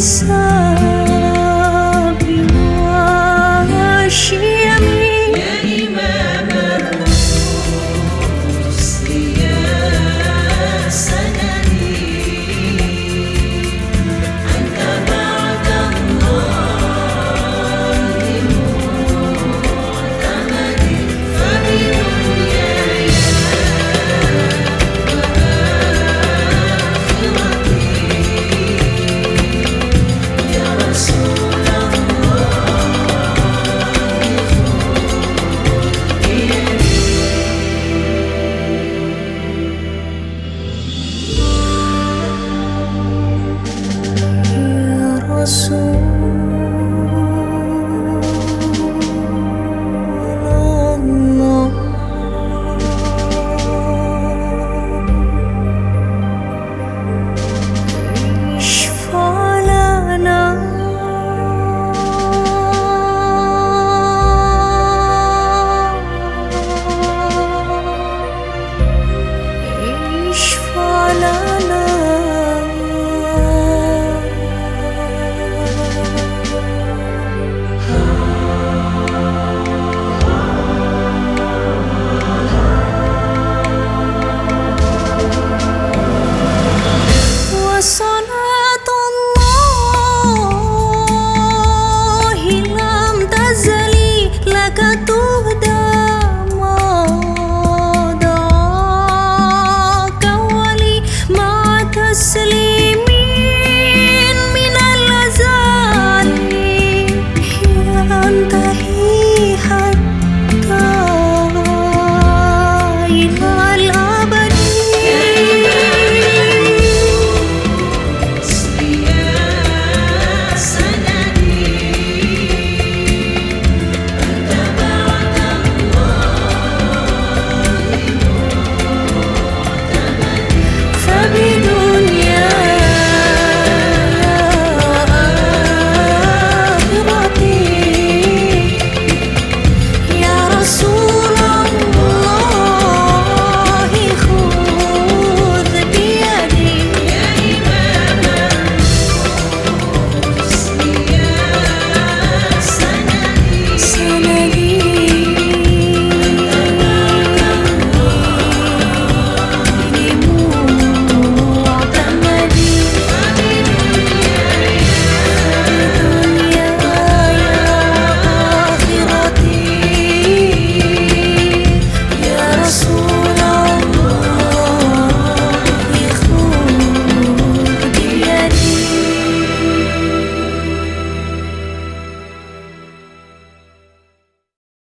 sun Cecily